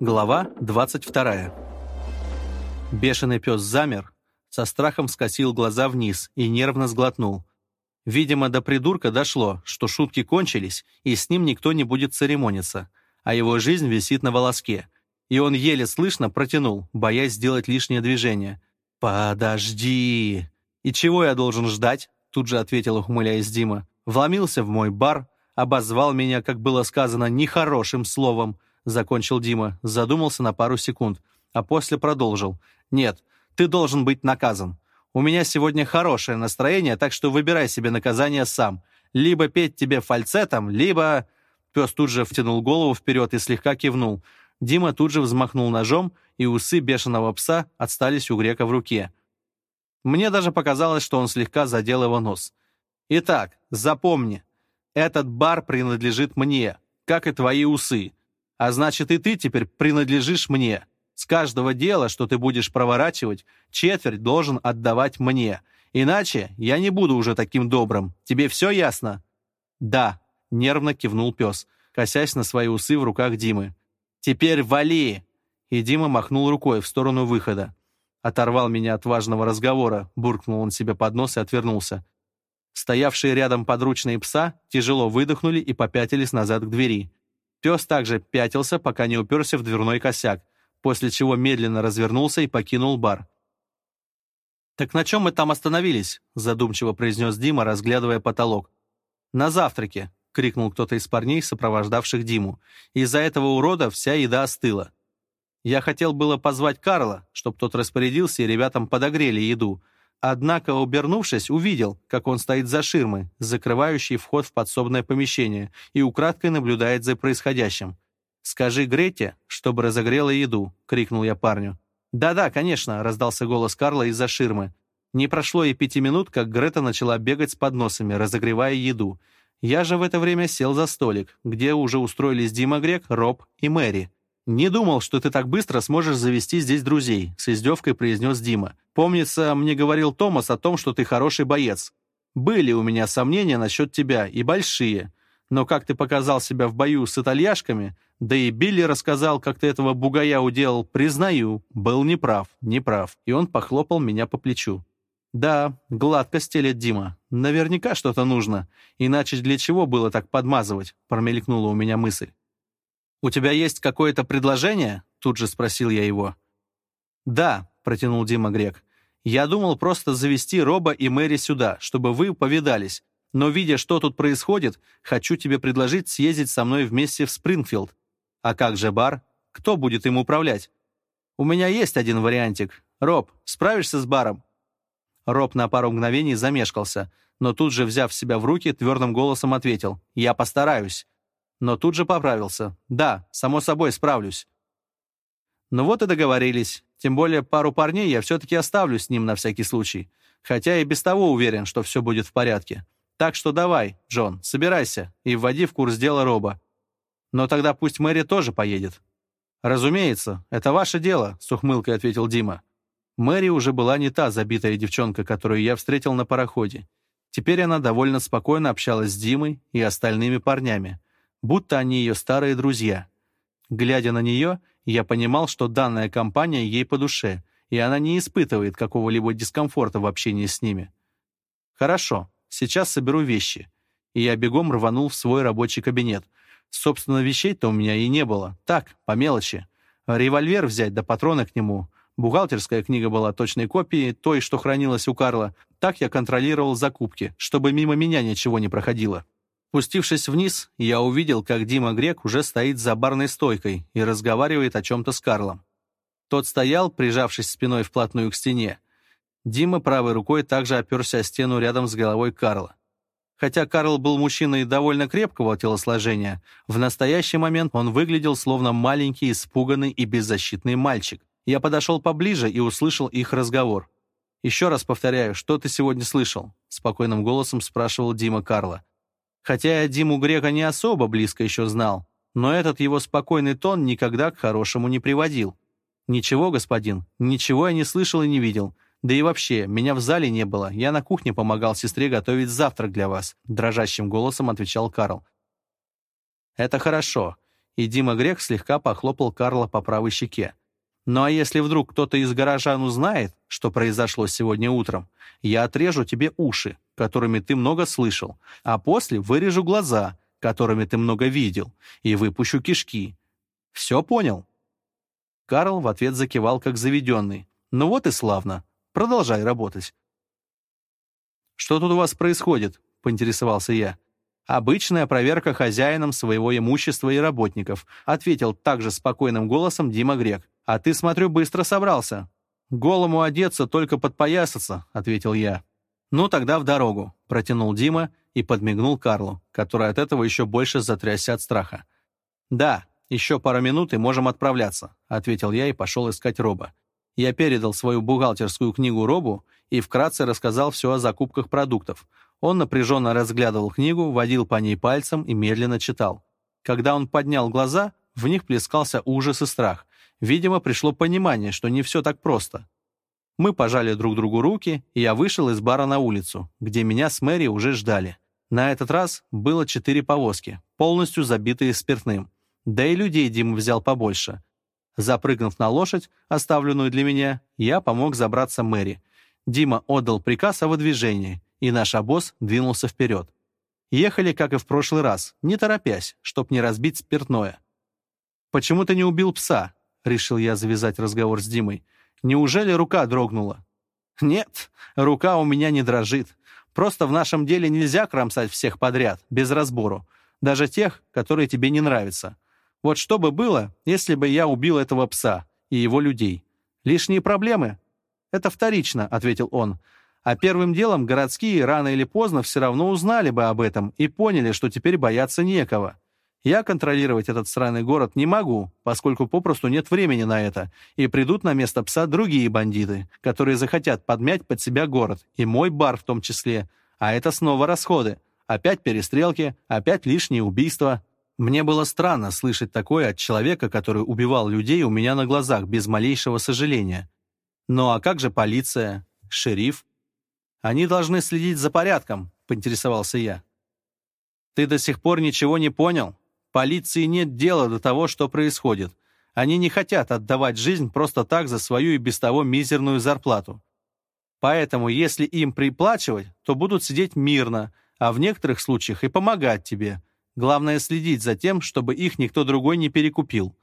Глава 22. Бешеный пес замер, со страхом скосил глаза вниз и нервно сглотнул. Видимо, до придурка дошло, что шутки кончились, и с ним никто не будет церемониться, а его жизнь висит на волоске. И он еле слышно протянул, боясь сделать лишнее движение. «Подожди!» «И чего я должен ждать?» Тут же ответил, ухмыляясь Дима. «Вломился в мой бар, обозвал меня, как было сказано, нехорошим словом» закончил Дима, задумался на пару секунд, а после продолжил. «Нет, ты должен быть наказан. У меня сегодня хорошее настроение, так что выбирай себе наказание сам. Либо петь тебе фальцетом, либо...» Пес тут же втянул голову вперед и слегка кивнул. Дима тут же взмахнул ножом, и усы бешеного пса отстались у грека в руке. Мне даже показалось, что он слегка задел его нос. «Итак, запомни, этот бар принадлежит мне, как и твои усы. А значит, и ты теперь принадлежишь мне. С каждого дела, что ты будешь проворачивать, четверть должен отдавать мне. Иначе я не буду уже таким добрым. Тебе все ясно?» «Да», — нервно кивнул пес, косясь на свои усы в руках Димы. «Теперь вали!» И Дима махнул рукой в сторону выхода. Оторвал меня от важного разговора, буркнул он себе под нос и отвернулся. Стоявшие рядом подручные пса тяжело выдохнули и попятились назад к двери. Пес также пятился, пока не уперся в дверной косяк, после чего медленно развернулся и покинул бар. «Так на чем мы там остановились?» — задумчиво произнес Дима, разглядывая потолок. «На завтраке!» — крикнул кто-то из парней, сопровождавших Диму. «Из-за этого урода вся еда остыла. Я хотел было позвать Карла, чтобы тот распорядился и ребятам подогрели еду, — Однако, обернувшись, увидел, как он стоит за ширмой, закрывающей вход в подсобное помещение, и украдкой наблюдает за происходящим. «Скажи Грете, чтобы разогрела еду», — крикнул я парню. «Да-да, конечно», — раздался голос Карла из-за ширмы. Не прошло и пяти минут, как Грета начала бегать с подносами, разогревая еду. Я же в это время сел за столик, где уже устроились Дима Грек, Роб и Мэри. «Не думал, что ты так быстро сможешь завести здесь друзей», — с издевкой произнес Дима. «Помнится, мне говорил Томас о том, что ты хороший боец. Были у меня сомнения насчет тебя, и большие. Но как ты показал себя в бою с итальяшками, да и Билли рассказал, как ты этого бугая уделал, признаю, был неправ, неправ». И он похлопал меня по плечу. «Да, гладко стелет Дима. Наверняка что-то нужно. Иначе для чего было так подмазывать?» — промелькнула у меня мысль. «У тебя есть какое-то предложение?» — тут же спросил я его. «Да», — протянул Дима Грек. «Я думал просто завести Роба и Мэри сюда, чтобы вы повидались. Но, видя, что тут происходит, хочу тебе предложить съездить со мной вместе в Спрингфилд. А как же бар? Кто будет им управлять? У меня есть один вариантик. Роб, справишься с баром?» Роб на пару мгновений замешкался, но тут же, взяв себя в руки, твердым голосом ответил «Я постараюсь» но тут же поправился. «Да, само собой, справлюсь». Ну вот и договорились. Тем более пару парней я все-таки оставлю с ним на всякий случай. Хотя и без того уверен, что все будет в порядке. Так что давай, Джон, собирайся и вводи в курс дела Роба. Но тогда пусть Мэри тоже поедет». «Разумеется, это ваше дело», — с ухмылкой ответил Дима. Мэри уже была не та забитая девчонка, которую я встретил на пароходе. Теперь она довольно спокойно общалась с Димой и остальными парнями будто они ее старые друзья. Глядя на нее, я понимал, что данная компания ей по душе, и она не испытывает какого-либо дискомфорта в общении с ними. «Хорошо, сейчас соберу вещи». И я бегом рванул в свой рабочий кабинет. Собственно, вещей-то у меня и не было. Так, по мелочи. Револьвер взять да патроны к нему. Бухгалтерская книга была точной копией той, что хранилась у Карла. Так я контролировал закупки, чтобы мимо меня ничего не проходило. Спустившись вниз, я увидел, как Дима Грек уже стоит за барной стойкой и разговаривает о чем-то с Карлом. Тот стоял, прижавшись спиной вплотную к стене. Дима правой рукой также оперся о стену рядом с головой Карла. Хотя Карл был мужчиной довольно крепкого телосложения, в настоящий момент он выглядел словно маленький, испуганный и беззащитный мальчик. Я подошел поближе и услышал их разговор. «Еще раз повторяю, что ты сегодня слышал?» — спокойным голосом спрашивал Дима Карла. Хотя я Диму Грека не особо близко еще знал, но этот его спокойный тон никогда к хорошему не приводил. «Ничего, господин, ничего я не слышал и не видел. Да и вообще, меня в зале не было. Я на кухне помогал сестре готовить завтрак для вас», дрожащим голосом отвечал Карл. «Это хорошо», и Дима Грек слегка похлопал Карла по правой щеке. «Ну а если вдруг кто-то из горожан узнает, что произошло сегодня утром, я отрежу тебе уши, которыми ты много слышал, а после вырежу глаза, которыми ты много видел, и выпущу кишки. Все понял?» Карл в ответ закивал, как заведенный. «Ну вот и славно. Продолжай работать». «Что тут у вас происходит?» — поинтересовался я. «Обычная проверка хозяином своего имущества и работников», — ответил также спокойным голосом Дима Грек. «А ты, смотрю, быстро собрался». «Голому одеться, только подпоясаться», — ответил я. «Ну тогда в дорогу», — протянул Дима и подмигнул Карлу, который от этого еще больше затрясся от страха. «Да, еще пару минут и можем отправляться», — ответил я и пошел искать Роба. Я передал свою бухгалтерскую книгу Робу и вкратце рассказал все о закупках продуктов. Он напряженно разглядывал книгу, водил по ней пальцем и медленно читал. Когда он поднял глаза, в них плескался ужас и страх. Видимо, пришло понимание, что не все так просто. Мы пожали друг другу руки, и я вышел из бара на улицу, где меня с Мэри уже ждали. На этот раз было четыре повозки, полностью забитые спиртным. Да и людей Дима взял побольше. Запрыгнув на лошадь, оставленную для меня, я помог забраться Мэри. Дима отдал приказ о выдвижении, и наш обоз двинулся вперед. Ехали, как и в прошлый раз, не торопясь, чтоб не разбить спиртное. «Почему ты не убил пса?» решил я завязать разговор с Димой. «Неужели рука дрогнула?» «Нет, рука у меня не дрожит. Просто в нашем деле нельзя кромсать всех подряд, без разбору. Даже тех, которые тебе не нравятся. Вот что бы было, если бы я убил этого пса и его людей? Лишние проблемы?» «Это вторично», — ответил он. «А первым делом городские рано или поздно все равно узнали бы об этом и поняли, что теперь бояться некого. Я контролировать этот странный город не могу, поскольку попросту нет времени на это, и придут на место пса другие бандиты, которые захотят подмять под себя город, и мой бар в том числе. А это снова расходы. Опять перестрелки, опять лишние убийства. Мне было странно слышать такое от человека, который убивал людей у меня на глазах без малейшего сожаления. Ну а как же полиция? Шериф? Они должны следить за порядком, поинтересовался я. Ты до сих пор ничего не понял? Полиции нет дела до того, что происходит. Они не хотят отдавать жизнь просто так за свою и без того мизерную зарплату. Поэтому, если им приплачивать, то будут сидеть мирно, а в некоторых случаях и помогать тебе. Главное следить за тем, чтобы их никто другой не перекупил.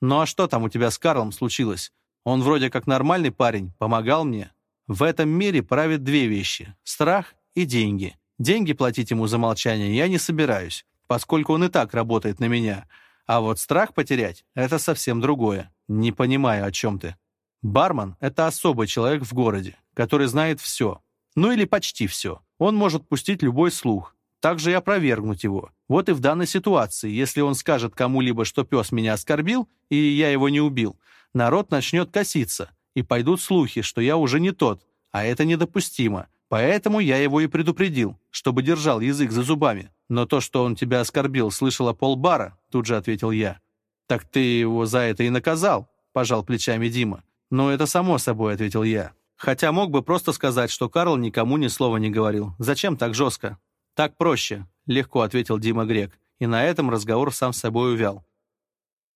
Ну а что там у тебя с Карлом случилось? Он вроде как нормальный парень, помогал мне. В этом мире правят две вещи – страх и деньги. Деньги платить ему за молчание я не собираюсь поскольку он и так работает на меня. А вот страх потерять — это совсем другое. Не понимаю, о чем ты. Бармен — это особый человек в городе, который знает все. Ну или почти все. Он может пустить любой слух, также и опровергнуть его. Вот и в данной ситуации, если он скажет кому-либо, что пес меня оскорбил, и я его не убил, народ начнет коситься, и пойдут слухи, что я уже не тот, а это недопустимо. Поэтому я его и предупредил, чтобы держал язык за зубами. Но то, что он тебя оскорбил, слышала полбара, тут же ответил я. Так ты его за это и наказал, пожал плечами Дима. Ну, это само собой, ответил я. Хотя мог бы просто сказать, что Карл никому ни слова не говорил. Зачем так жестко? Так проще, легко ответил Дима Грек. И на этом разговор сам с собой увял.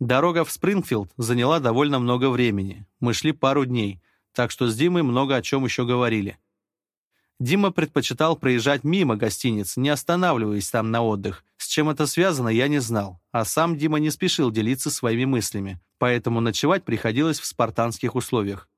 Дорога в Спрингфилд заняла довольно много времени. Мы шли пару дней, так что с Димой много о чем еще говорили. Дима предпочитал проезжать мимо гостиниц, не останавливаясь там на отдых. С чем это связано, я не знал. А сам Дима не спешил делиться своими мыслями, поэтому ночевать приходилось в спартанских условиях.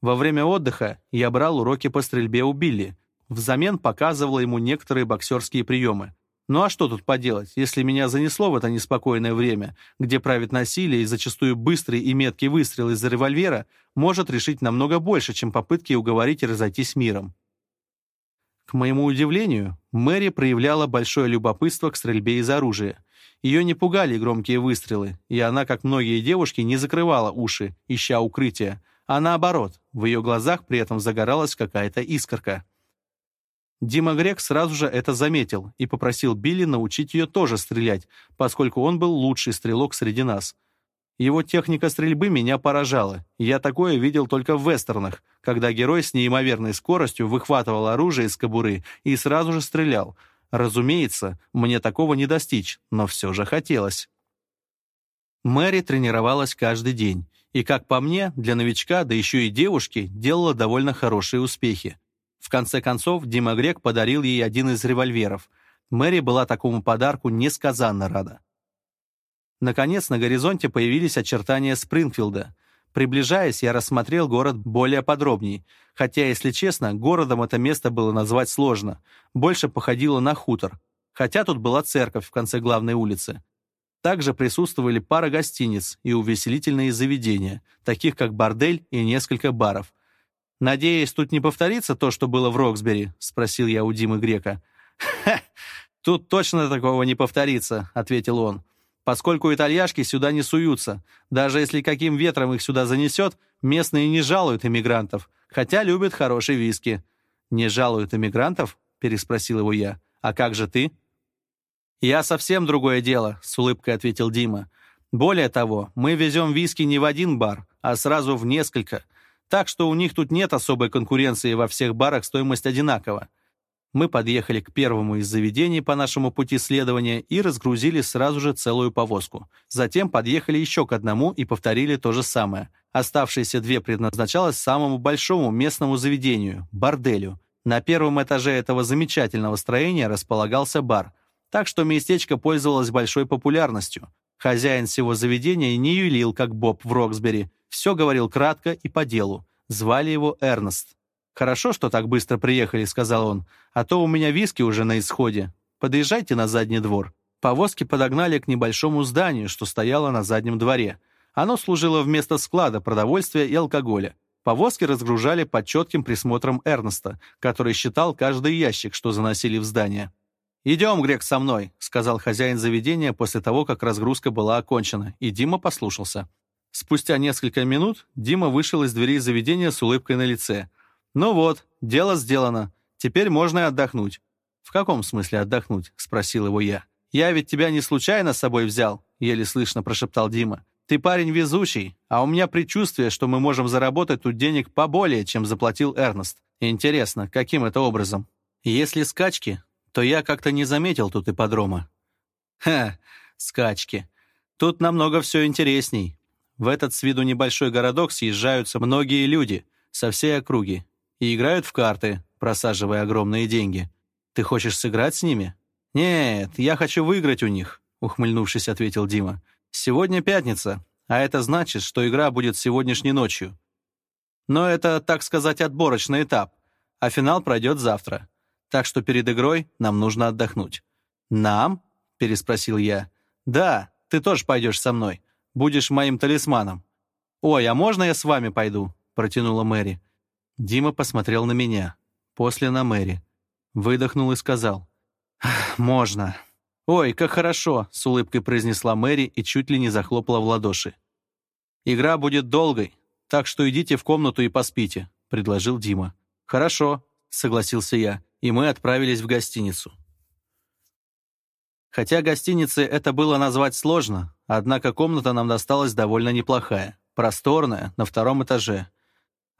Во время отдыха я брал уроки по стрельбе у Билли. Взамен показывал ему некоторые боксерские приемы. Ну а что тут поделать, если меня занесло в это неспокойное время, где правит насилие и зачастую быстрый и меткий выстрел из револьвера может решить намного больше, чем попытки уговорить и разойтись миром. К моему удивлению, Мэри проявляла большое любопытство к стрельбе из оружия. Ее не пугали громкие выстрелы, и она, как многие девушки, не закрывала уши, ища укрытия, а наоборот, в ее глазах при этом загоралась какая-то искорка. Дима Грек сразу же это заметил и попросил Билли научить ее тоже стрелять, поскольку он был лучший стрелок среди нас — его техника стрельбы меня поражала. Я такое видел только в вестернах, когда герой с неимоверной скоростью выхватывал оружие из кобуры и сразу же стрелял. Разумеется, мне такого не достичь, но все же хотелось. Мэри тренировалась каждый день. И, как по мне, для новичка, да еще и девушки, делала довольно хорошие успехи. В конце концов, Дима Грек подарил ей один из револьверов. Мэри была такому подарку несказанно рада. Наконец, на горизонте появились очертания Спрингфилда. Приближаясь, я рассмотрел город более подробней, хотя, если честно, городом это место было назвать сложно, больше походило на хутор, хотя тут была церковь в конце главной улицы. Также присутствовали пара гостиниц и увеселительные заведения, таких как бордель и несколько баров. «Надеюсь, тут не повторится то, что было в Роксбери?» — спросил я у Димы Грека. «Ха! Тут точно такого не повторится», — ответил он поскольку итальяшки сюда не суются. Даже если каким ветром их сюда занесет, местные не жалуют иммигрантов, хотя любят хорошие виски. «Не жалуют иммигрантов?» — переспросил его я. «А как же ты?» «Я совсем другое дело», — с улыбкой ответил Дима. «Более того, мы везем виски не в один бар, а сразу в несколько. Так что у них тут нет особой конкуренции, во всех барах стоимость одинакова. Мы подъехали к первому из заведений по нашему пути следования и разгрузили сразу же целую повозку. Затем подъехали еще к одному и повторили то же самое. Оставшиеся две предназначалось самому большому местному заведению – борделю. На первом этаже этого замечательного строения располагался бар, так что местечко пользовалось большой популярностью. Хозяин всего заведения не юлил, как Боб в Роксбери, все говорил кратко и по делу. Звали его Эрнест. «Хорошо, что так быстро приехали», — сказал он, «а то у меня виски уже на исходе. Подъезжайте на задний двор». Повозки подогнали к небольшому зданию, что стояло на заднем дворе. Оно служило вместо склада продовольствия и алкоголя. Повозки разгружали под четким присмотром Эрнста, который считал каждый ящик, что заносили в здание. «Идем, Грек, со мной», — сказал хозяин заведения после того, как разгрузка была окончена, и Дима послушался. Спустя несколько минут Дима вышел из дверей заведения с улыбкой на лице. «Ну вот, дело сделано. Теперь можно и отдохнуть». «В каком смысле отдохнуть?» — спросил его я. «Я ведь тебя не случайно с собой взял», — еле слышно прошептал Дима. «Ты парень везучий, а у меня предчувствие, что мы можем заработать тут денег поболее, чем заплатил Эрнест. Интересно, каким это образом?» «Если скачки, то я как-то не заметил тут ипподрома». «Ха, скачки. Тут намного все интересней. В этот с виду небольшой городок съезжаются многие люди со всей округи, и играют в карты, просаживая огромные деньги. Ты хочешь сыграть с ними?» «Нет, я хочу выиграть у них», — ухмыльнувшись, ответил Дима. «Сегодня пятница, а это значит, что игра будет сегодняшней ночью. Но это, так сказать, отборочный этап, а финал пройдет завтра. Так что перед игрой нам нужно отдохнуть». «Нам?» — переспросил я. «Да, ты тоже пойдешь со мной. Будешь моим талисманом». «Ой, а можно я с вами пойду?» — протянула Мэри. Дима посмотрел на меня, после на Мэри. Выдохнул и сказал. «Можно». «Ой, как хорошо!» — с улыбкой произнесла Мэри и чуть ли не захлопала в ладоши. «Игра будет долгой, так что идите в комнату и поспите», — предложил Дима. «Хорошо», — согласился я, и мы отправились в гостиницу. Хотя гостиницы это было назвать сложно, однако комната нам досталась довольно неплохая, просторная, на втором этаже —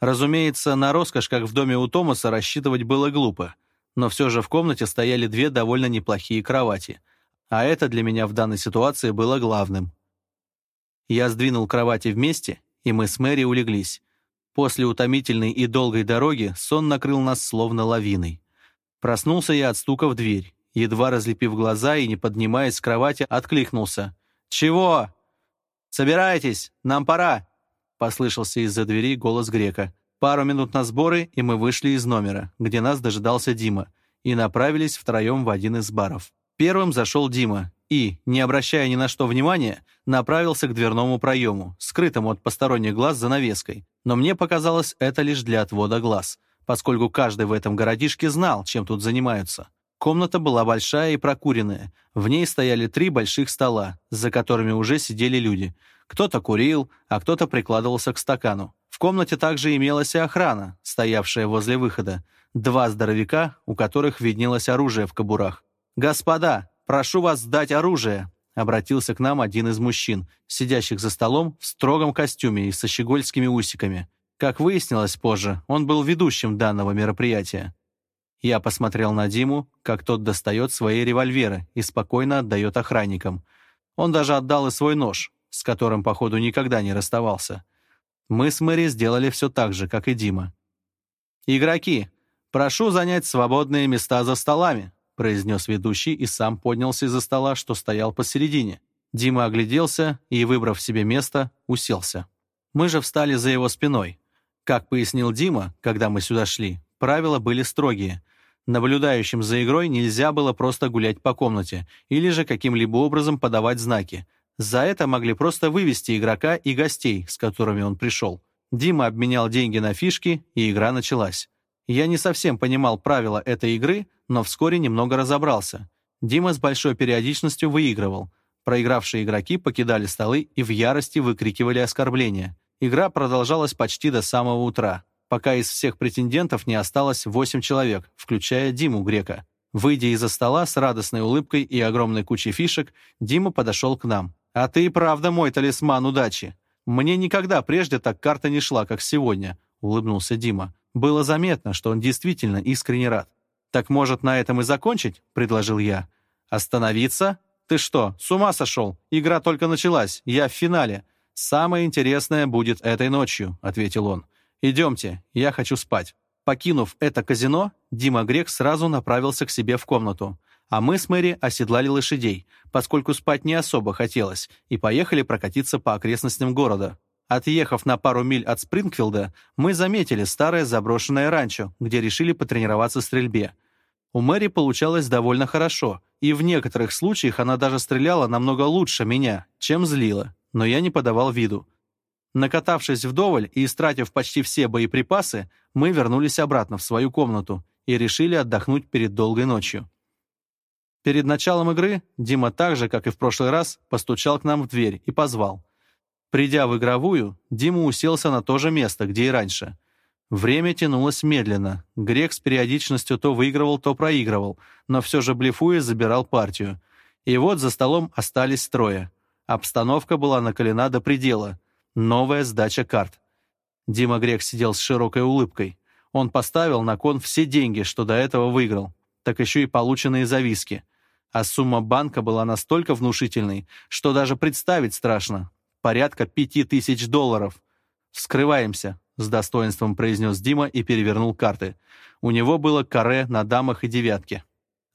Разумеется, на роскошь, как в доме у Томаса, рассчитывать было глупо, но все же в комнате стояли две довольно неплохие кровати, а это для меня в данной ситуации было главным. Я сдвинул кровати вместе, и мы с Мэри улеглись. После утомительной и долгой дороги сон накрыл нас словно лавиной. Проснулся я от стука в дверь. Едва разлепив глаза и не поднимаясь с кровати, откликнулся. «Чего?» «Собирайтесь, нам пора!» — послышался из-за двери голос Грека. «Пару минут на сборы, и мы вышли из номера, где нас дожидался Дима, и направились втроем в один из баров. Первым зашел Дима и, не обращая ни на что внимания, направился к дверному проему, скрытому от посторонних глаз занавеской. Но мне показалось это лишь для отвода глаз, поскольку каждый в этом городишке знал, чем тут занимаются. Комната была большая и прокуренная. В ней стояли три больших стола, за которыми уже сидели люди. Кто-то курил, а кто-то прикладывался к стакану. В комнате также имелась и охрана, стоявшая возле выхода. Два здоровяка, у которых виднелось оружие в кобурах. «Господа, прошу вас сдать оружие!» Обратился к нам один из мужчин, сидящих за столом в строгом костюме и со щегольскими усиками. Как выяснилось позже, он был ведущим данного мероприятия. Я посмотрел на Диму, как тот достает свои револьверы и спокойно отдает охранникам. Он даже отдал и свой нож, с которым, походу, никогда не расставался. Мы с Мэри сделали все так же, как и Дима. «Игроки, прошу занять свободные места за столами», произнес ведущий и сам поднялся из-за стола, что стоял посередине. Дима огляделся и, выбрав себе место, уселся. Мы же встали за его спиной. Как пояснил Дима, когда мы сюда шли, правила были строгие. Наблюдающим за игрой нельзя было просто гулять по комнате или же каким-либо образом подавать знаки. За это могли просто вывести игрока и гостей, с которыми он пришел. Дима обменял деньги на фишки, и игра началась. Я не совсем понимал правила этой игры, но вскоре немного разобрался. Дима с большой периодичностью выигрывал. Проигравшие игроки покидали столы и в ярости выкрикивали оскорбления. Игра продолжалась почти до самого утра пока из всех претендентов не осталось восемь человек, включая Диму Грека. Выйдя из-за стола с радостной улыбкой и огромной кучей фишек, Дима подошел к нам. «А ты и правда мой талисман удачи. Мне никогда прежде так карта не шла, как сегодня», — улыбнулся Дима. Было заметно, что он действительно искренне рад. «Так, может, на этом и закончить?» — предложил я. «Остановиться? Ты что, с ума сошел? Игра только началась, я в финале. Самое интересное будет этой ночью», — ответил он. «Идемте, я хочу спать». Покинув это казино, Дима Грек сразу направился к себе в комнату. А мы с Мэри оседлали лошадей, поскольку спать не особо хотелось, и поехали прокатиться по окрестностям города. Отъехав на пару миль от Спрингфилда, мы заметили старое заброшенное ранчо, где решили потренироваться в стрельбе. У Мэри получалось довольно хорошо, и в некоторых случаях она даже стреляла намного лучше меня, чем злила, но я не подавал виду. Накатавшись вдоволь и истратив почти все боеприпасы, мы вернулись обратно в свою комнату и решили отдохнуть перед долгой ночью. Перед началом игры Дима так же, как и в прошлый раз, постучал к нам в дверь и позвал. Придя в игровую, Дима уселся на то же место, где и раньше. Время тянулось медленно. Грек с периодичностью то выигрывал, то проигрывал, но все же блефуя забирал партию. И вот за столом остались трое. Обстановка была накалена до предела — Новая сдача карт. Дима Грек сидел с широкой улыбкой. Он поставил на кон все деньги, что до этого выиграл, так еще и полученные зависки. А сумма банка была настолько внушительной, что даже представить страшно. Порядка пяти тысяч долларов. «Вскрываемся», — с достоинством произнес Дима и перевернул карты. У него было каре на дамах и девятке.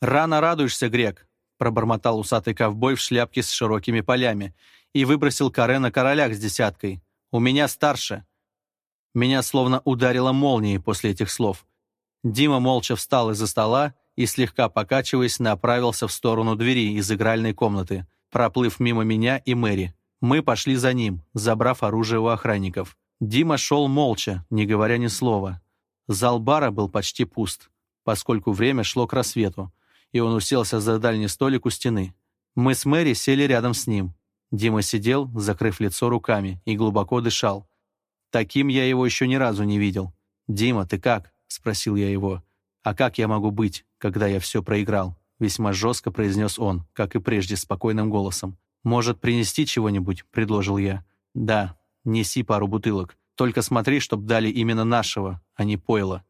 «Рано радуешься, Грек», — пробормотал усатый ковбой в шляпке с широкими полями и выбросил каре на королях с десяткой. У меня старше. Меня словно ударило молнией после этих слов. Дима молча встал из-за стола и, слегка покачиваясь, направился в сторону двери из игральной комнаты, проплыв мимо меня и Мэри. Мы пошли за ним, забрав оружие у охранников. Дима шел молча, не говоря ни слова. Зал бара был почти пуст, поскольку время шло к рассвету, и он уселся за дальний столик у стены. Мы с Мэри сели рядом с ним, Дима сидел, закрыв лицо руками, и глубоко дышал. Таким я его еще ни разу не видел. «Дима, ты как?» — спросил я его. «А как я могу быть, когда я все проиграл?» Весьма жестко произнес он, как и прежде, спокойным голосом. «Может, принести чего-нибудь?» — предложил я. «Да, неси пару бутылок. Только смотри, чтоб дали именно нашего, а не пойла».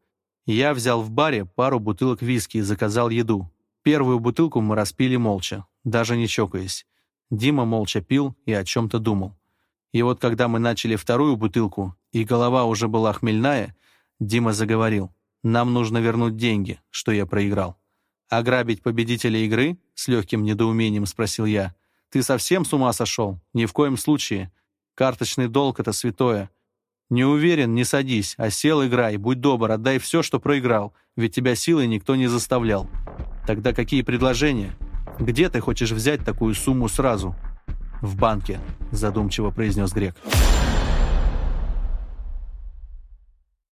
Я взял в баре пару бутылок виски и заказал еду. Первую бутылку мы распили молча, даже не чокаясь. Дима молча пил и о чем-то думал. И вот когда мы начали вторую бутылку, и голова уже была хмельная, Дима заговорил. «Нам нужно вернуть деньги, что я проиграл». «Ограбить победителя игры?» — с легким недоумением спросил я. «Ты совсем с ума сошел? Ни в коем случае. Карточный долг — это святое. Не уверен, не садись, а сел играй, будь добр, отдай все, что проиграл, ведь тебя силой никто не заставлял». «Тогда какие предложения?» «Где ты хочешь взять такую сумму сразу?» «В банке», – задумчиво произнес Грек. «Грек».